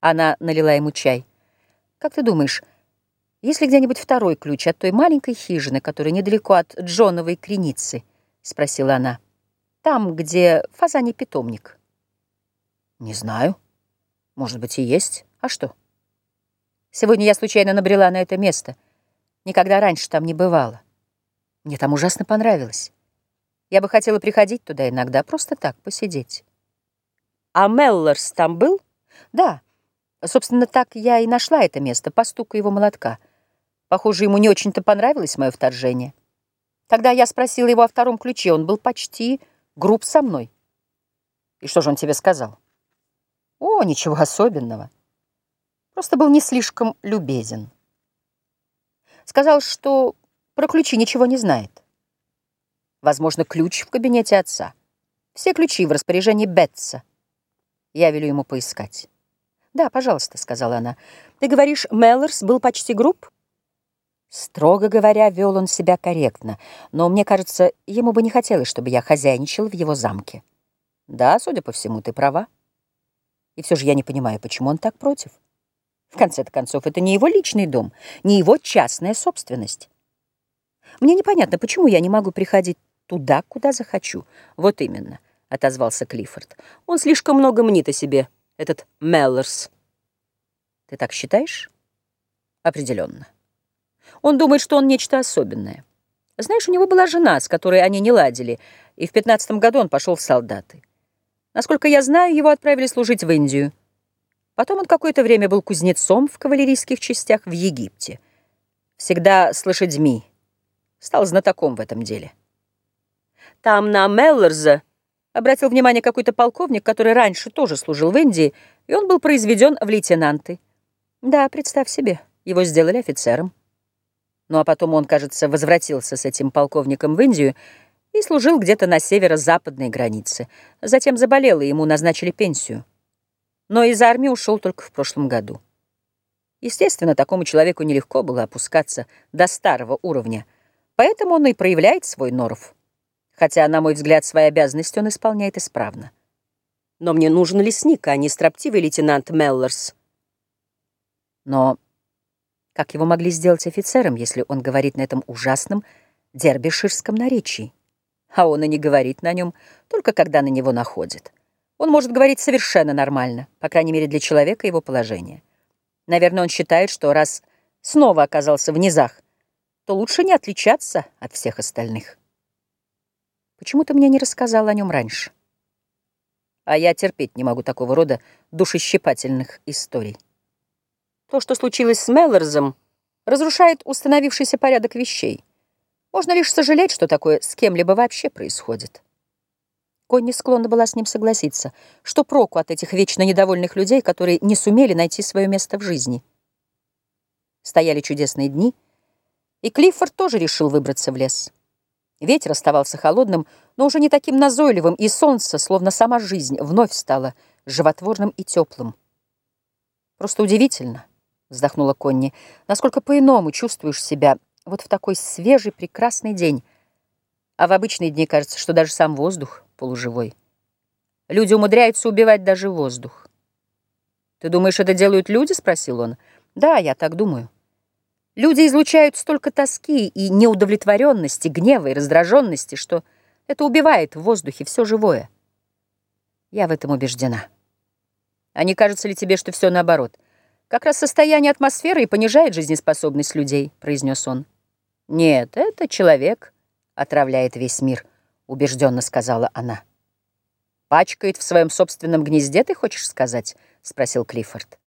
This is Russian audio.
Она налила ему чай. «Как ты думаешь, есть ли где-нибудь второй ключ от той маленькой хижины, которая недалеко от Джоновой креницы?» — спросила она. «Там, где фазаний питомник». «Не знаю. Может быть, и есть. А что?» «Сегодня я случайно набрела на это место. Никогда раньше там не бывала. Мне там ужасно понравилось. Я бы хотела приходить туда иногда, просто так, посидеть». «А Меллорс там был?» «Да». Собственно, так я и нашла это место, по стуку его молотка. Похоже, ему не очень-то понравилось мое вторжение. Когда я спросила его о втором ключе, он был почти груб со мной. И что же он тебе сказал? О, ничего особенного. Просто был не слишком любезен. Сказал, что про ключи ничего не знает. Возможно, ключ в кабинете отца. Все ключи в распоряжении Бетса. Я велю ему поискать. «Да, пожалуйста», — сказала она. «Ты говоришь, Меллорс был почти груб?» Строго говоря, вел он себя корректно, но, мне кажется, ему бы не хотелось, чтобы я хозяйничал в его замке. Да, судя по всему, ты права. И все же я не понимаю, почему он так против. В конце концов, это не его личный дом, не его частная собственность. Мне непонятно, почему я не могу приходить туда, куда захочу. Вот именно, — отозвался Клиффорд. Он слишком много мнит о себе этот Меллорс. Ты так считаешь? Определенно. Он думает, что он нечто особенное. Знаешь, у него была жена, с которой они не ладили, и в пятнадцатом году он пошел в солдаты. Насколько я знаю, его отправили служить в Индию. Потом он какое-то время был кузнецом в кавалерийских частях в Египте. Всегда с лошадьми. Стал знатоком в этом деле. Там на Меллорза Обратил внимание какой-то полковник, который раньше тоже служил в Индии, и он был произведен в лейтенанты. Да, представь себе, его сделали офицером. Ну а потом он, кажется, возвратился с этим полковником в Индию и служил где-то на северо-западной границе. Затем заболел, и ему назначили пенсию. Но из армии ушел только в прошлом году. Естественно, такому человеку нелегко было опускаться до старого уровня, поэтому он и проявляет свой норов хотя, на мой взгляд, свои обязанности он исполняет исправно. Но мне нужен лесник, а не строптивый лейтенант Меллорс. Но как его могли сделать офицером, если он говорит на этом ужасном дербиширском наречии? А он и не говорит на нем, только когда на него находит. Он может говорить совершенно нормально, по крайней мере для человека его положения. Наверное, он считает, что раз снова оказался в низах, то лучше не отличаться от всех остальных. Почему ты мне не рассказал о нем раньше? А я терпеть не могу такого рода душещипательных историй. То, что случилось с Меллорзом, разрушает установившийся порядок вещей. Можно лишь сожалеть, что такое с кем-либо вообще происходит. Конни склонна была с ним согласиться. Что проку от этих вечно недовольных людей, которые не сумели найти свое место в жизни? Стояли чудесные дни, и Клиффорд тоже решил выбраться в лес. Ветер оставался холодным, но уже не таким назойливым, и солнце, словно сама жизнь, вновь стало животворным и теплым. «Просто удивительно», — вздохнула Конни, «насколько по-иному чувствуешь себя вот в такой свежий, прекрасный день. А в обычные дни кажется, что даже сам воздух полуживой. Люди умудряются убивать даже воздух». «Ты думаешь, это делают люди?» — спросил он. «Да, я так думаю». Люди излучают столько тоски и неудовлетворенности, гнева и раздраженности, что это убивает в воздухе все живое. Я в этом убеждена. А не кажется ли тебе, что все наоборот? Как раз состояние атмосферы и понижает жизнеспособность людей, произнес он. Нет, это человек отравляет весь мир, убежденно сказала она. Пачкает в своем собственном гнезде, ты хочешь сказать? спросил Клиффорд.